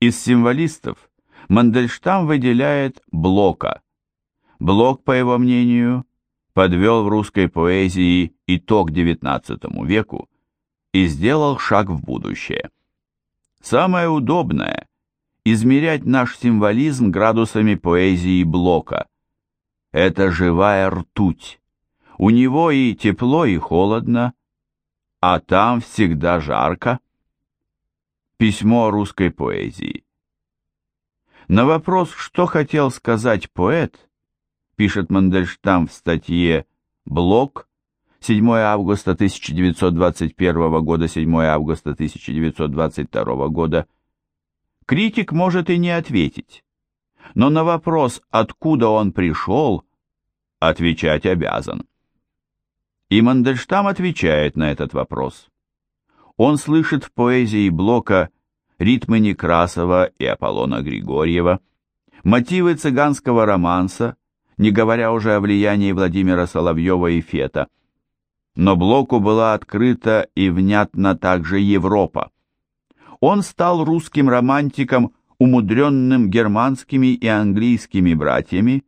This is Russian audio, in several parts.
Из символистов Мандельштам выделяет Блока. Блок, по его мнению, подвел в русской поэзии итог XIX веку и сделал шаг в будущее. Самое удобное – измерять наш символизм градусами поэзии Блока. Это живая ртуть. У него и тепло, и холодно, а там всегда жарко. Письмо русской поэзии. На вопрос, что хотел сказать поэт, пишет Мандельштам в статье «Блок», 7 августа 1921 года, 7 августа 1922 года, критик может и не ответить, но на вопрос, откуда он пришел, отвечать обязан. И Мандельштам отвечает на этот вопрос. Он слышит в поэзии Блока ритмы Некрасова и Аполлона Григорьева, мотивы цыганского романса, не говоря уже о влиянии Владимира Соловьева и Фета. Но Блоку была открыта и внятна также Европа. Он стал русским романтиком, умудренным германскими и английскими братьями,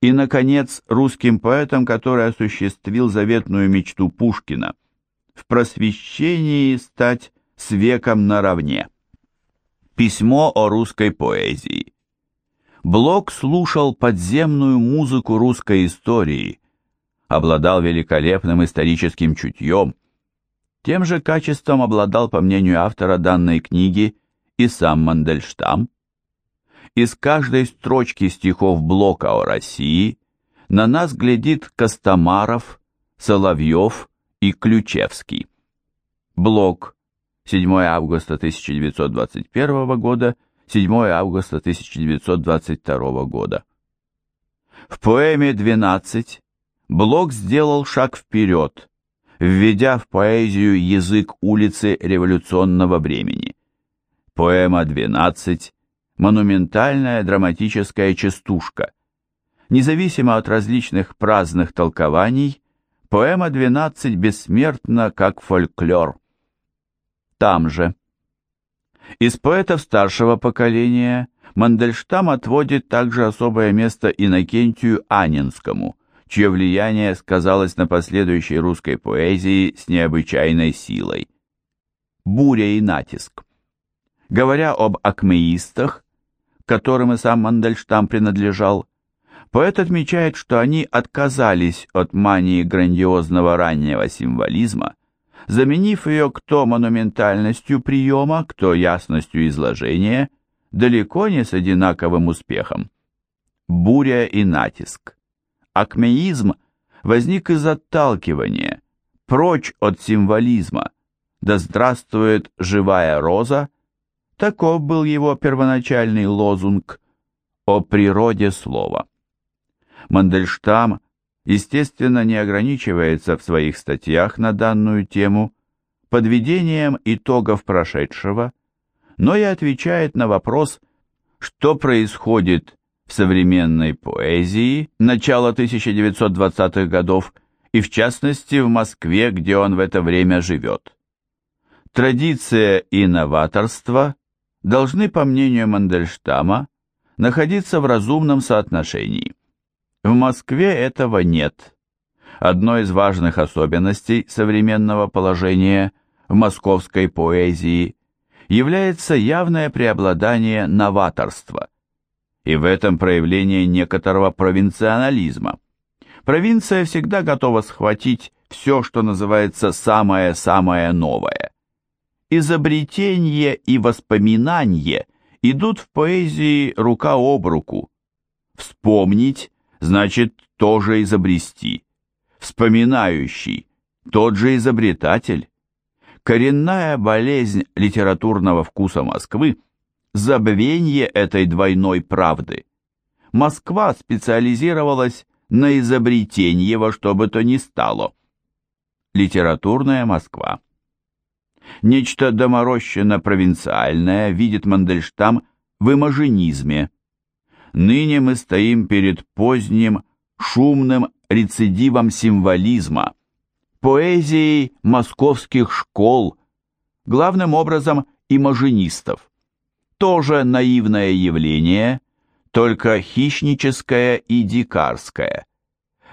и, наконец, русским поэтом, который осуществил заветную мечту Пушкина – в просвещении стать с веком наравне. Письмо о русской поэзии. Блок слушал подземную музыку русской истории, обладал великолепным историческим чутьем, тем же качеством обладал, по мнению автора данной книги, и сам Мандельштам. Из каждой строчки стихов Блока о России на нас глядит Костомаров, Соловьев и Ключевский. Блок. 7 августа 1921 года, 7 августа 1922 года. В поэме «12» Блок сделал шаг вперед, введя в поэзию язык улицы революционного времени. Поэма «12» – монументальная драматическая частушка. Независимо от различных праздных толкований, Поэма «12» бессмертна, как фольклор. Там же. Из поэтов старшего поколения Мандельштам отводит также особое место Иннокентию Анинскому, чье влияние сказалось на последующей русской поэзии с необычайной силой. Буря и натиск. Говоря об акмеистах, которым и сам Мандельштам принадлежал, Поэт отмечает, что они отказались от мании грандиозного раннего символизма, заменив ее кто монументальностью приема, кто ясностью изложения, далеко не с одинаковым успехом. Буря и натиск. Акмеизм возник из отталкивания, прочь от символизма, да здравствует живая роза, таков был его первоначальный лозунг о природе слова. Мандельштам, естественно, не ограничивается в своих статьях на данную тему подведением итогов прошедшего, но и отвечает на вопрос, что происходит в современной поэзии начала 1920-х годов и, в частности, в Москве, где он в это время живет. Традиция и новаторство должны, по мнению Мандельштама, находиться в разумном соотношении. В Москве этого нет. Одной из важных особенностей современного положения в московской поэзии является явное преобладание новаторства, и в этом проявление некоторого провинционализма. Провинция всегда готова схватить все, что называется самое-самое новое. Изобретение и воспоминание идут в поэзии рука об руку. Вспомнить значит тоже изобрести. Вспоминающий, тот же изобретатель. Коренная болезнь литературного вкуса Москвы – забвение этой двойной правды. Москва специализировалась на изобретении во что бы то ни стало. Литературная Москва. Нечто доморощенно-провинциальное видит Мандельштам в имажинизме, Ныне мы стоим перед поздним, шумным рецидивом символизма, поэзией московских школ, главным образом имажинистов. тоже наивное явление, только хищническое и дикарское.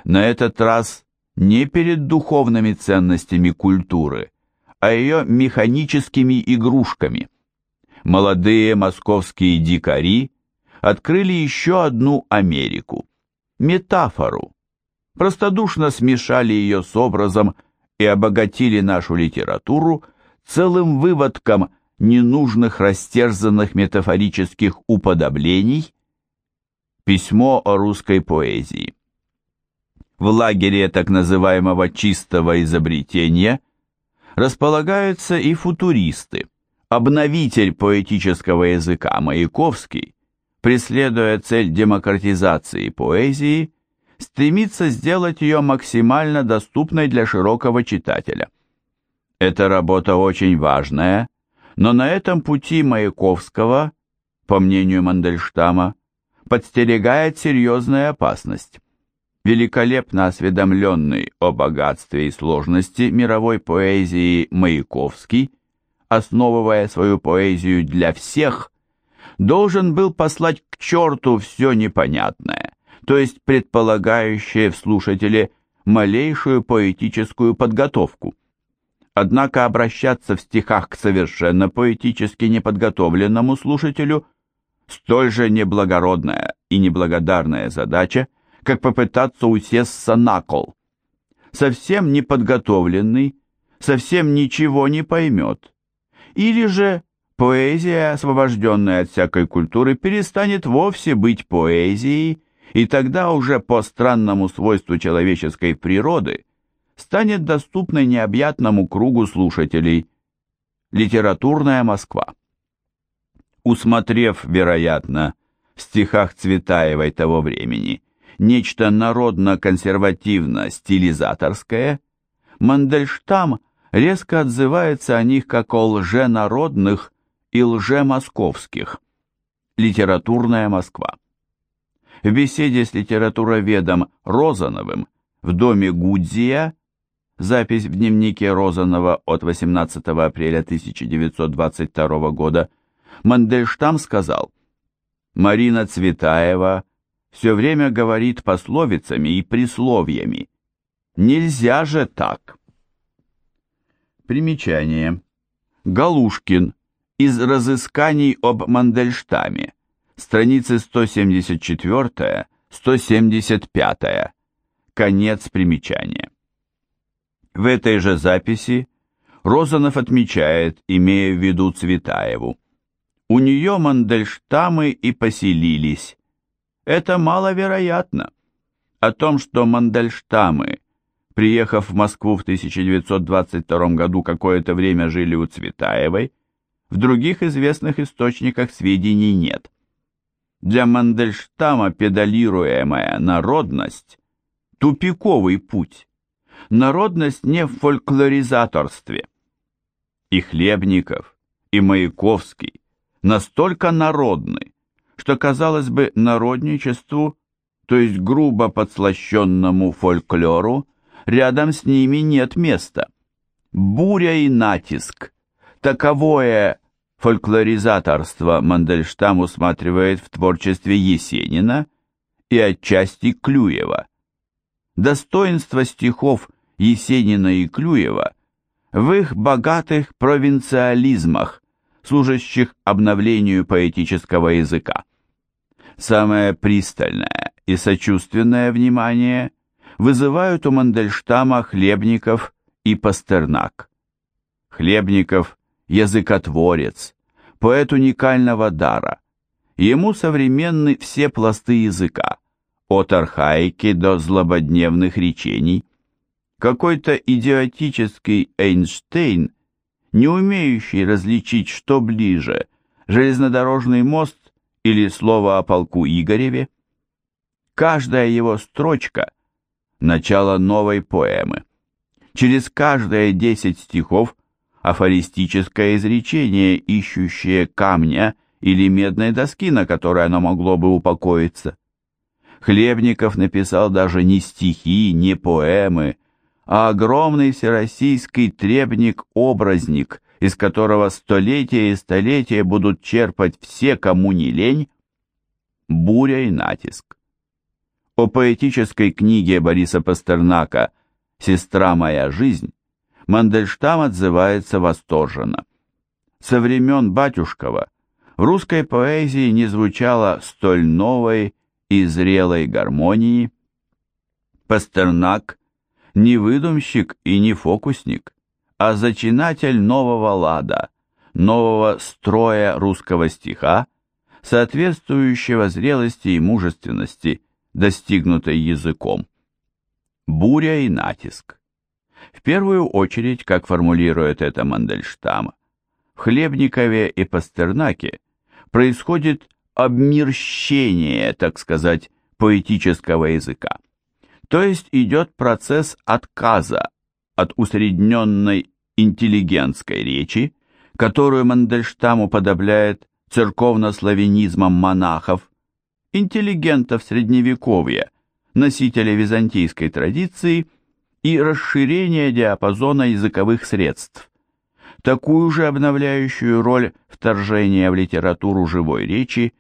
На этот раз не перед духовными ценностями культуры, а ее механическими игрушками. Молодые московские дикари открыли еще одну Америку, метафору, простодушно смешали ее с образом и обогатили нашу литературу целым выводком ненужных растерзанных метафорических уподоблений, письмо о русской поэзии. В лагере так называемого чистого изобретения располагаются и футуристы. Обновитель поэтического языка Маяковский, преследуя цель демократизации поэзии, стремится сделать ее максимально доступной для широкого читателя. Эта работа очень важная, но на этом пути Маяковского, по мнению Мандельштама, подстерегает серьезная опасность. Великолепно осведомленный о богатстве и сложности мировой поэзии Маяковский, основывая свою поэзию для всех, должен был послать к черту все непонятное, то есть предполагающее в слушателе малейшую поэтическую подготовку. Однако обращаться в стихах к совершенно поэтически неподготовленному слушателю столь же неблагородная и неблагодарная задача, как попытаться усесться на кол. Совсем неподготовленный, совсем ничего не поймет. Или же поэзия, освобожденная от всякой культуры, перестанет вовсе быть поэзией, и тогда уже по странному свойству человеческой природы станет доступной необъятному кругу слушателей. Литературная Москва. Усмотрев, вероятно, в стихах Цветаевой того времени нечто народно-консервативно-стилизаторское, Мандельштам резко отзывается о них как о лженародных и лжемосковских. Литературная Москва. В беседе с литературоведом Розановым в доме Гудзия, запись в дневнике Розанова от 18 апреля 1922 года, Мандельштам сказал, «Марина Цветаева все время говорит пословицами и присловиями. Нельзя же так!» Примечание. Галушкин. Из разысканий об Мандельштаме страницы 174-175, конец примечания. В этой же записи Розанов отмечает, имея в виду Цветаеву, у нее Мандельштамы и поселились. Это маловероятно. О том, что Мандельштамы, приехав в Москву в 1922 году, какое-то время жили у Цветаевой, в других известных источниках сведений нет. Для Мандельштама педалируемая народность – тупиковый путь. Народность не в фольклоризаторстве. И Хлебников, и Маяковский настолько народны, что, казалось бы, народничеству, то есть грубо подслащенному фольклору, рядом с ними нет места. Буря и натиск – таковое фольклоризаторство Мандельштам усматривает в творчестве Есенина и отчасти Клюева. Достоинство стихов Есенина и Клюева в их богатых провинциализмах, служащих обновлению поэтического языка. Самое пристальное и сочувственное внимание вызывают у Мандельштама Хлебников и Пастернак. Хлебников языкотворец, поэт уникального дара. Ему современны все пласты языка, от архаики до злободневных речений. Какой-то идиотический Эйнштейн, не умеющий различить, что ближе, железнодорожный мост или слово о полку Игореве. Каждая его строчка – начало новой поэмы. Через каждые десять стихов афористическое изречение, ищущее камня или медной доски, на которой оно могло бы упокоиться. Хлебников написал даже не стихи, не поэмы, а огромный всероссийский требник-образник, из которого столетия и столетия будут черпать все, кому не лень, буря и натиск. О поэтической книге Бориса Пастернака «Сестра моя жизнь» Мандельштам отзывается восторженно. Со времен Батюшкова в русской поэзии не звучало столь новой и зрелой гармонии. Пастернак не выдумщик и не фокусник, а зачинатель нового лада, нового строя русского стиха, соответствующего зрелости и мужественности, достигнутой языком. Буря и натиск. В первую очередь, как формулирует это Мандельштам, в Хлебникове и Пастернаке происходит обмерщение, так сказать, поэтического языка. То есть идет процесс отказа от усредненной интеллигентской речи, которую Мандельштам уподобляет церковно-славянизмом монахов, интеллигентов Средневековья, носителей византийской традиции и расширения диапазона языковых средств. Такую же обновляющую роль вторжения в литературу живой речи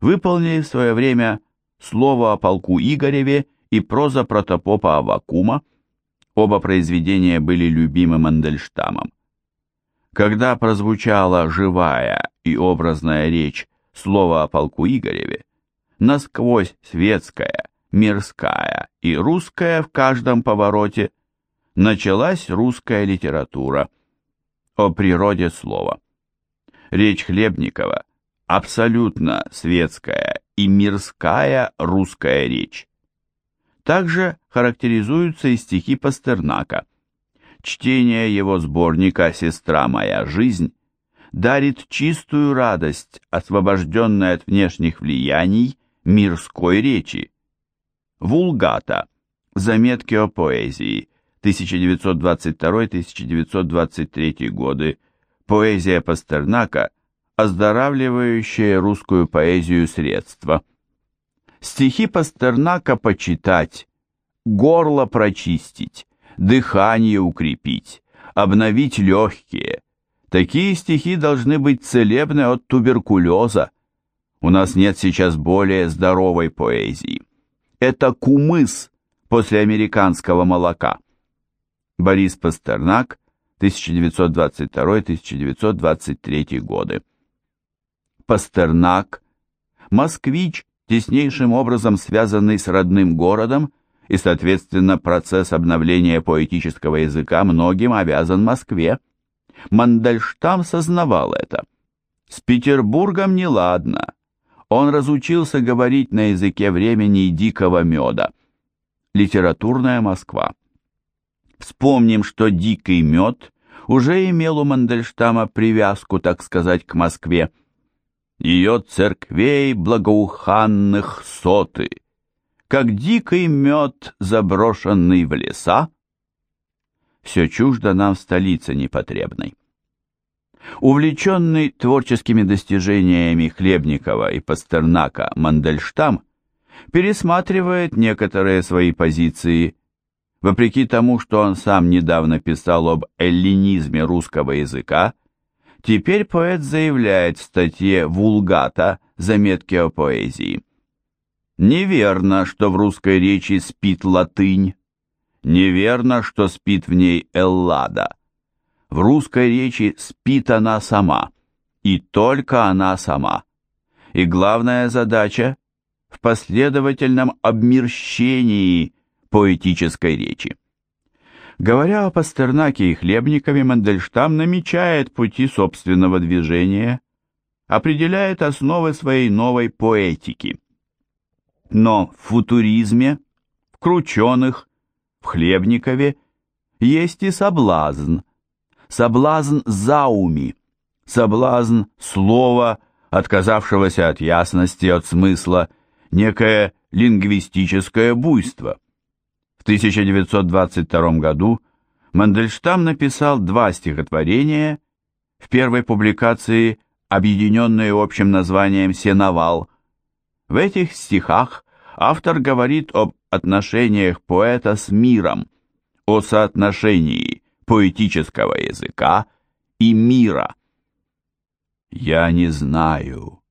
выполнили в свое время слово о полку Игореве и проза протопопа Авакума, оба произведения были любимы Мандельштамом. Когда прозвучала живая и образная речь слова о полку Игореве, насквозь светская, мирская и русская в каждом повороте, началась русская литература о природе слова. Речь Хлебникова абсолютно светская и мирская русская речь. Также характеризуются и стихи Пастернака. Чтение его сборника «Сестра моя жизнь» дарит чистую радость, освобожденной от внешних влияний мирской речи. Вулгата. Заметки о поэзии. 1922-1923 годы. Поэзия Пастернака, оздоравливающая русскую поэзию средства. Стихи Пастернака почитать, горло прочистить, дыхание укрепить, обновить легкие. Такие стихи должны быть целебны от туберкулеза. У нас нет сейчас более здоровой поэзии. Это кумыс после американского молока. Борис Пастернак, 1922-1923 годы. Пастернак, москвич, теснейшим образом связанный с родным городом, и, соответственно, процесс обновления поэтического языка многим обязан Москве. Мандельштам сознавал это. С Петербургом неладно. Он разучился говорить на языке времени дикого меда. Литературная Москва. Вспомним, что дикий мед уже имел у Мандельштама привязку, так сказать, к Москве ее церквей благоуханных соты, как дикий мед, заброшенный в леса, все чуждо нам в столице непотребной. Увлеченный творческими достижениями Хлебникова и Пастернака Мандельштам пересматривает некоторые свои позиции, вопреки тому, что он сам недавно писал об эллинизме русского языка, Теперь поэт заявляет в статье «Вулгата. Заметки о поэзии». Неверно, что в русской речи спит латынь. Неверно, что спит в ней Эллада. В русской речи спит она сама, и только она сама. И главная задача – в последовательном обмерщении поэтической речи. Говоря о Пастернаке и Хлебникове, Мандельштам намечает пути собственного движения, определяет основы своей новой поэтики. Но в футуризме, в Крученых, в Хлебникове есть и соблазн. Соблазн зауми, соблазн слова, отказавшегося от ясности, от смысла, некое лингвистическое буйство – 1922 году Мандельштам написал два стихотворения, в первой публикации объединенные общим названием «Сеновал». В этих стихах автор говорит об отношениях поэта с миром, о соотношении поэтического языка и мира. Я не знаю,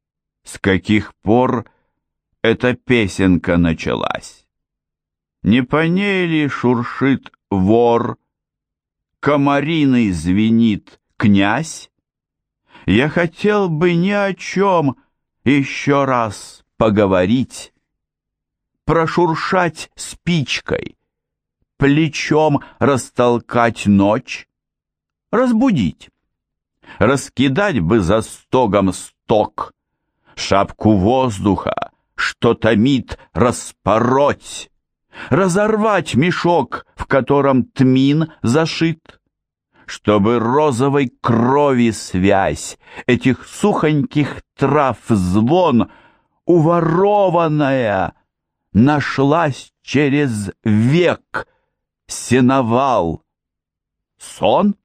с каких пор эта песенка началась. Не по ней ли шуршит вор, комариной звенит князь? Я хотел бы ни о чем еще раз поговорить, прошуршать спичкой, плечом растолкать ночь, разбудить, раскидать бы за стогом сток, шапку воздуха, что томит, распороть, разорвать мешок, в котором тмин зашит, чтобы розовой крови связь этих сухоньких трав звон, уворованная, нашлась через век сеновал. Сон?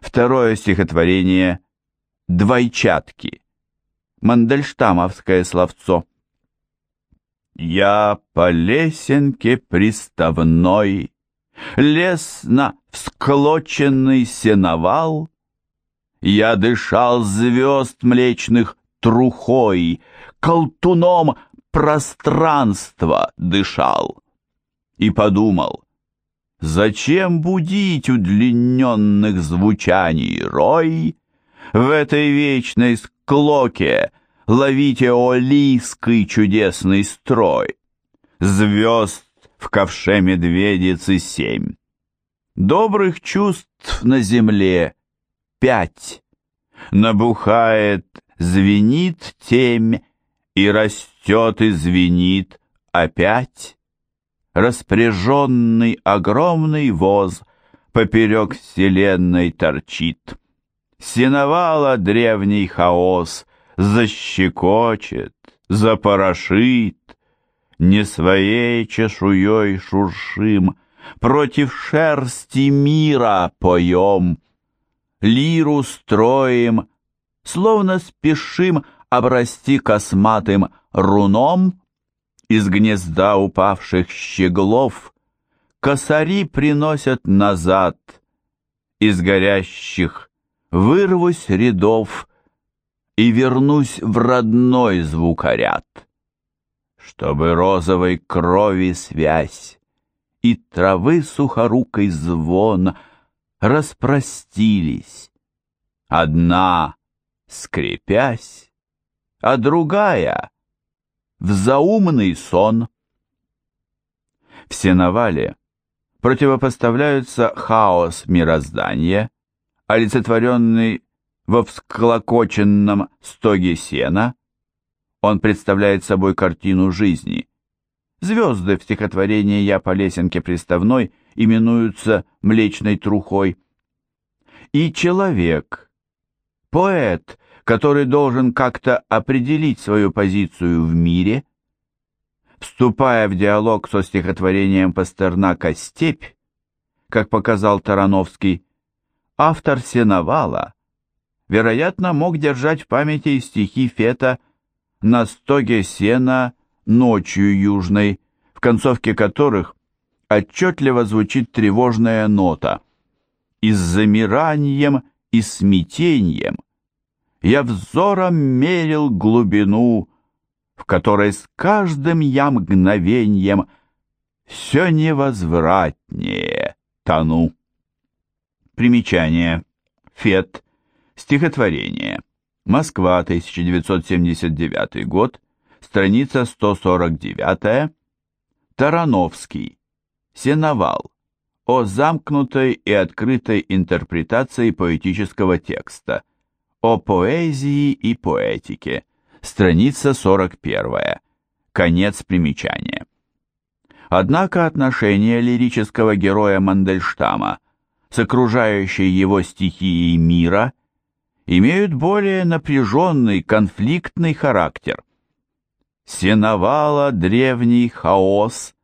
Второе стихотворение «Двойчатки». Мандельштамовское словцо. Я по лесенке приставной, Лесно всклоченный сеновал, Я дышал звезд млечных трухой, Колтуном пространства дышал. И подумал, зачем будить удлиненных звучаний рой В этой вечной склоке ловите олийский чудесный строй. Звезд в ковше медведицы семь. Добрых чувств на земле пять. Набухает, звенит темь, и растет и звенит опять. Распряженный огромный воз поперек вселенной торчит. Синовала древний хаос, защекочет, запорошит, не своей чешуей шуршим, против шерсти мира поем, лиру строим, словно спешим обрасти косматым руном, из гнезда упавших щеглов косари приносят назад, из горящих вырвусь рядов, и вернусь в родной звукоряд, чтобы розовой крови связь и травы сухорукой звон распростились. Одна, скрепясь, а другая в заумный сон. В сеновале противопоставляются хаос мироздания, олицетворенный во всклокоченном стоге сена. Он представляет собой картину жизни. Звезды в стихотворении «Я по лесенке приставной» именуются млечной трухой. И человек, поэт, который должен как-то определить свою позицию в мире, вступая в диалог со стихотворением Пастернака «Степь», как показал Тарановский, автор «Сеновала» вероятно, мог держать в памяти стихи Фета «На стоге сена ночью южной», в концовке которых отчетливо звучит тревожная нота. «И с замиранием и смятением я взором мерил глубину, в которой с каждым я мгновеньем все невозвратнее тону». Примечание. Фет – Стихотворение. Москва, 1979 год, страница 149. Тарановский. Сеновал. О замкнутой и открытой интерпретации поэтического текста. О поэзии и поэтике. Страница 41. Конец примечания. Однако отношение лирического героя Мандельштама с окружающей его стихией мира – имеют более напряженный, конфликтный характер. Сеновала древний хаос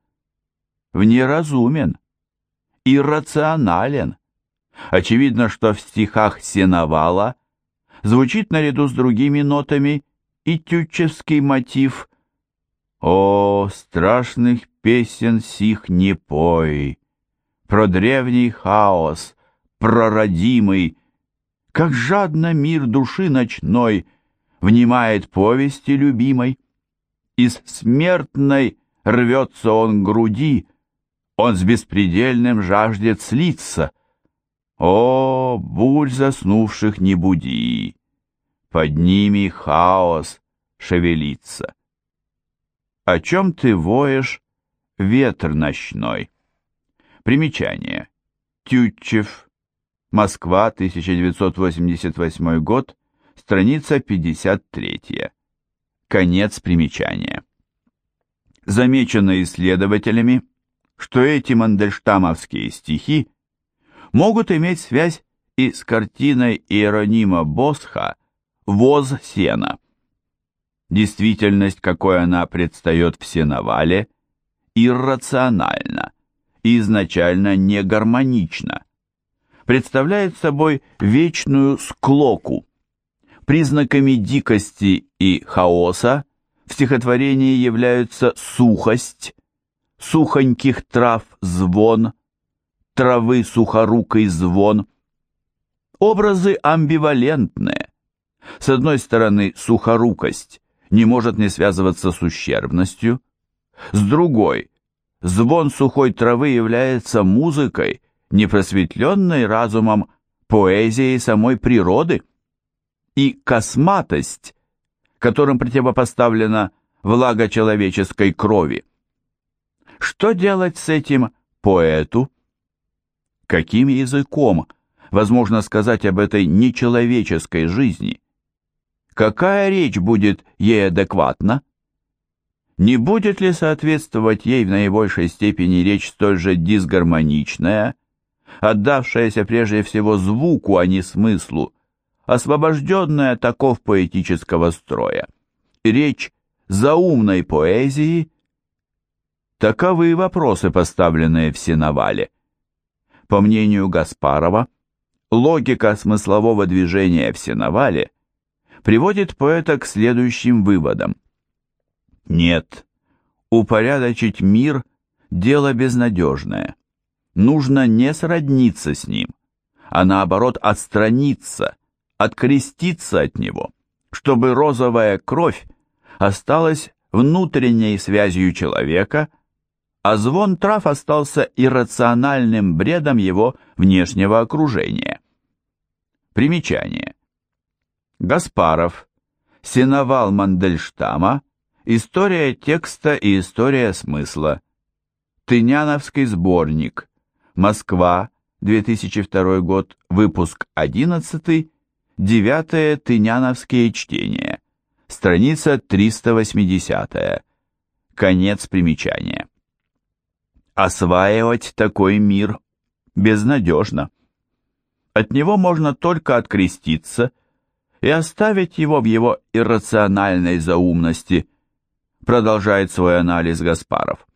внеразумен, иррационален. Очевидно, что в стихах Сеновала звучит наряду с другими нотами и тютчевский мотив «О, страшных песен сих не пой!» Про древний хаос, прородимый, как жадно мир души ночной Внимает повести любимой. Из смертной рвется он груди, Он с беспредельным жаждет слиться. О, бурь заснувших не буди, Под ними хаос шевелится. О чем ты воешь, ветер ночной? Примечание. Тютчев, Москва, 1988 год, страница 53. Конец примечания. Замечено исследователями, что эти мандельштамовские стихи могут иметь связь и с картиной Иеронима Босха «Воз сена». Действительность, какой она предстает в сеновале, иррациональна и изначально не гармонична представляет собой вечную склоку. Признаками дикости и хаоса в стихотворении являются сухость, сухоньких трав звон, травы сухорукой звон. Образы амбивалентные. С одной стороны, сухорукость не может не связываться с ущербностью, с другой, звон сухой травы является музыкой, непросветленной разумом поэзией самой природы, и косматость, которым противопоставлена влага человеческой крови. Что делать с этим поэту? Каким языком возможно сказать об этой нечеловеческой жизни? Какая речь будет ей адекватна? Не будет ли соответствовать ей в наибольшей степени речь столь же дисгармоничная, отдавшаяся прежде всего звуку, а не смыслу, освобожденная таков поэтического строя. Речь заумной поэзии – таковы вопросы, поставленные в сеновале. По мнению Гаспарова, логика смыслового движения в сеновале приводит поэта к следующим выводам. Нет, упорядочить мир – дело безнадежное нужно не сродниться с ним, а наоборот отстраниться, откреститься от него, чтобы розовая кровь осталась внутренней связью человека, а звон трав остался иррациональным бредом его внешнего окружения. Примечание. Гаспаров. Сеновал Мандельштама. История текста и история смысла. Тыняновский сборник. Москва, 2002 год, выпуск 11, 9 Тыняновские чтения, страница 380, конец примечания. Осваивать такой мир безнадежно. От него можно только откреститься и оставить его в его иррациональной заумности, продолжает свой анализ Гаспаров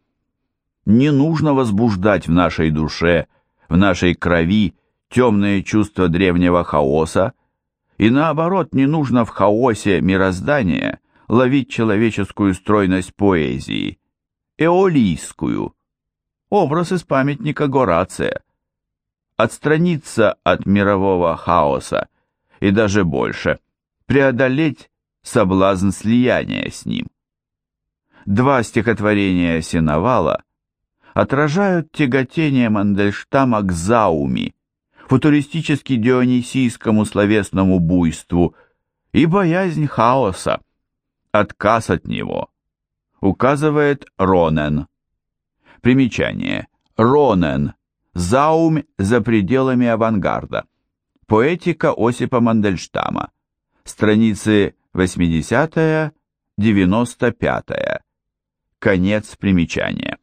не нужно возбуждать в нашей душе, в нашей крови темные чувства древнего хаоса, и наоборот, не нужно в хаосе мироздания ловить человеческую стройность поэзии, эолийскую, образ из памятника Горация, отстраниться от мирового хаоса и даже больше, преодолеть соблазн слияния с ним. Два стихотворения Синовала отражают тяготение Мандельштама к зауми, футуристически-дионисийскому словесному буйству и боязнь хаоса, отказ от него, указывает Ронен. Примечание. Ронен. Заум за пределами авангарда. Поэтика Осипа Мандельштама. Страницы 80-95. Конец примечания.